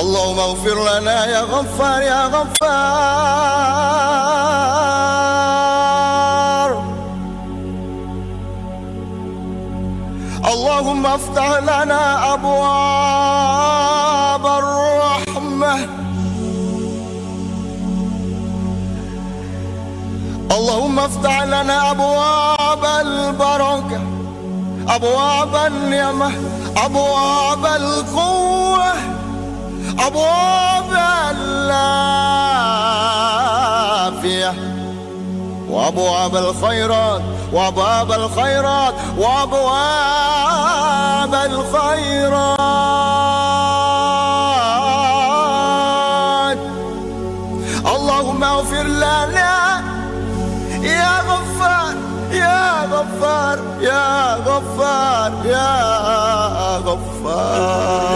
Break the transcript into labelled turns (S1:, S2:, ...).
S1: اللهم اغفر لنا يا غفار يا غفار. اللهم افتح اللهم افتح لنا أبواب البركة أبواب النعمة أبواب القوة أبواب العافية وأبواب الخيرات وأبواب الخيرات وأبواب الخيرات. غفار